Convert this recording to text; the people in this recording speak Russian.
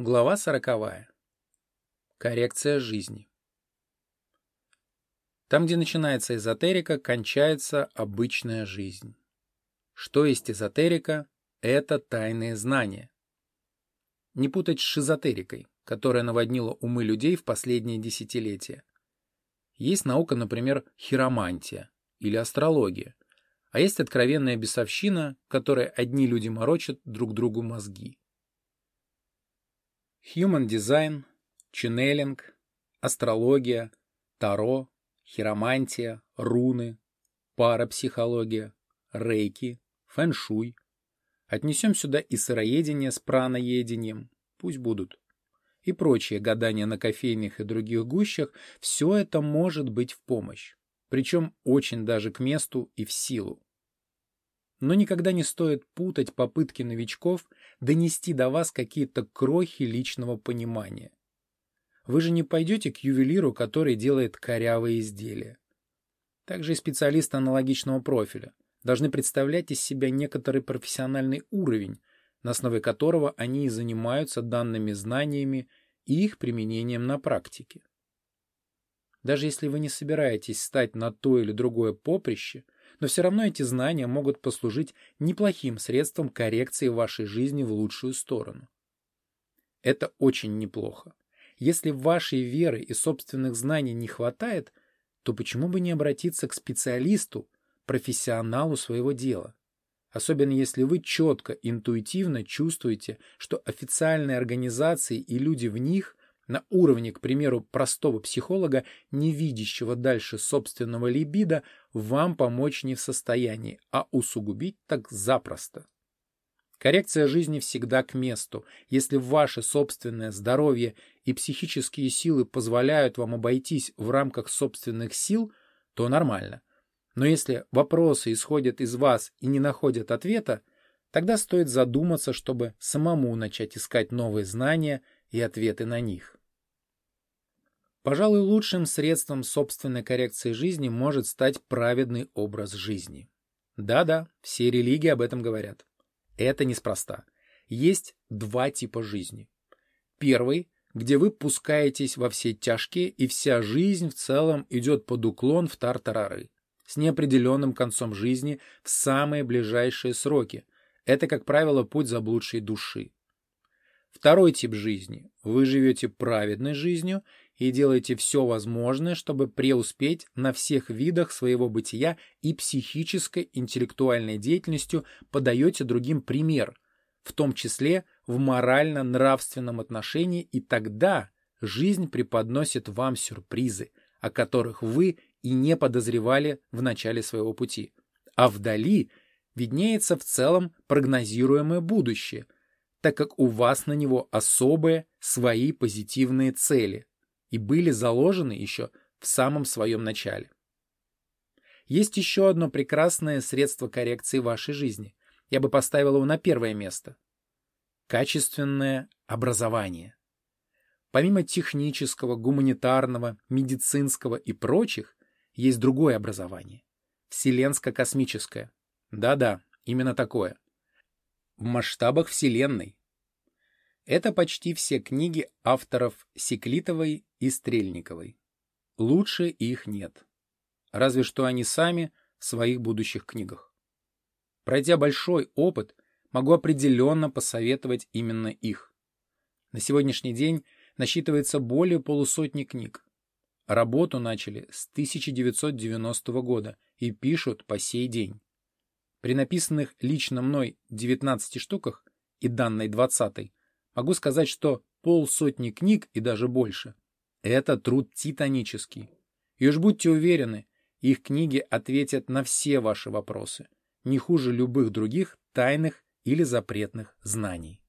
Глава сороковая. Коррекция жизни. Там, где начинается эзотерика, кончается обычная жизнь. Что есть эзотерика? Это тайные знания. Не путать с шизотерикой, которая наводнила умы людей в последние десятилетия. Есть наука, например, хиромантия или астрология, а есть откровенная бесовщина, которой одни люди морочат друг другу мозги. Human Design, ченнелинг, астрология, таро, хиромантия, руны, парапсихология, рейки, фэншуй. Отнесем сюда и сыроедение с праноедением, пусть будут. И прочие гадания на кофейных и других гущах, все это может быть в помощь. Причем очень даже к месту и в силу. Но никогда не стоит путать попытки новичков донести до вас какие-то крохи личного понимания. Вы же не пойдете к ювелиру, который делает корявые изделия. Также и специалисты аналогичного профиля должны представлять из себя некоторый профессиональный уровень, на основе которого они и занимаются данными знаниями и их применением на практике. Даже если вы не собираетесь стать на то или другое поприще – но все равно эти знания могут послужить неплохим средством коррекции вашей жизни в лучшую сторону. Это очень неплохо. Если вашей веры и собственных знаний не хватает, то почему бы не обратиться к специалисту, профессионалу своего дела? Особенно если вы четко, интуитивно чувствуете, что официальные организации и люди в них на уровне, к примеру, простого психолога, не видящего дальше собственного либидо, вам помочь не в состоянии, а усугубить так запросто. Коррекция жизни всегда к месту. Если ваше собственное здоровье и психические силы позволяют вам обойтись в рамках собственных сил, то нормально. Но если вопросы исходят из вас и не находят ответа, тогда стоит задуматься, чтобы самому начать искать новые знания и ответы на них. Пожалуй, лучшим средством собственной коррекции жизни может стать праведный образ жизни. Да-да, все религии об этом говорят. Это неспроста. Есть два типа жизни. Первый, где вы пускаетесь во все тяжкие, и вся жизнь в целом идет под уклон в тартарары, с неопределенным концом жизни в самые ближайшие сроки. Это, как правило, путь заблудшей души. Второй тип жизни. Вы живете праведной жизнью и делаете все возможное, чтобы преуспеть на всех видах своего бытия и психической интеллектуальной деятельностью подаете другим пример, в том числе в морально-нравственном отношении, и тогда жизнь преподносит вам сюрпризы, о которых вы и не подозревали в начале своего пути. А вдали виднеется в целом прогнозируемое будущее, так как у вас на него особые свои позитивные цели, и были заложены еще в самом своем начале. Есть еще одно прекрасное средство коррекции вашей жизни. Я бы поставил его на первое место. Качественное образование. Помимо технического, гуманитарного, медицинского и прочих, есть другое образование. Вселенско-космическое. Да-да, именно такое. В масштабах Вселенной, это почти все книги авторов Секлитовой и Стрельниковой. Лучше их нет. Разве что они сами в своих будущих книгах. Пройдя большой опыт, могу определенно посоветовать именно их. На сегодняшний день насчитывается более полусотни книг. Работу начали с 1990 года и пишут по сей день. При написанных лично мной 19 штуках и данной 20 Могу сказать, что полсотни книг и даже больше – это труд титанический. И уж будьте уверены, их книги ответят на все ваши вопросы, не хуже любых других тайных или запретных знаний.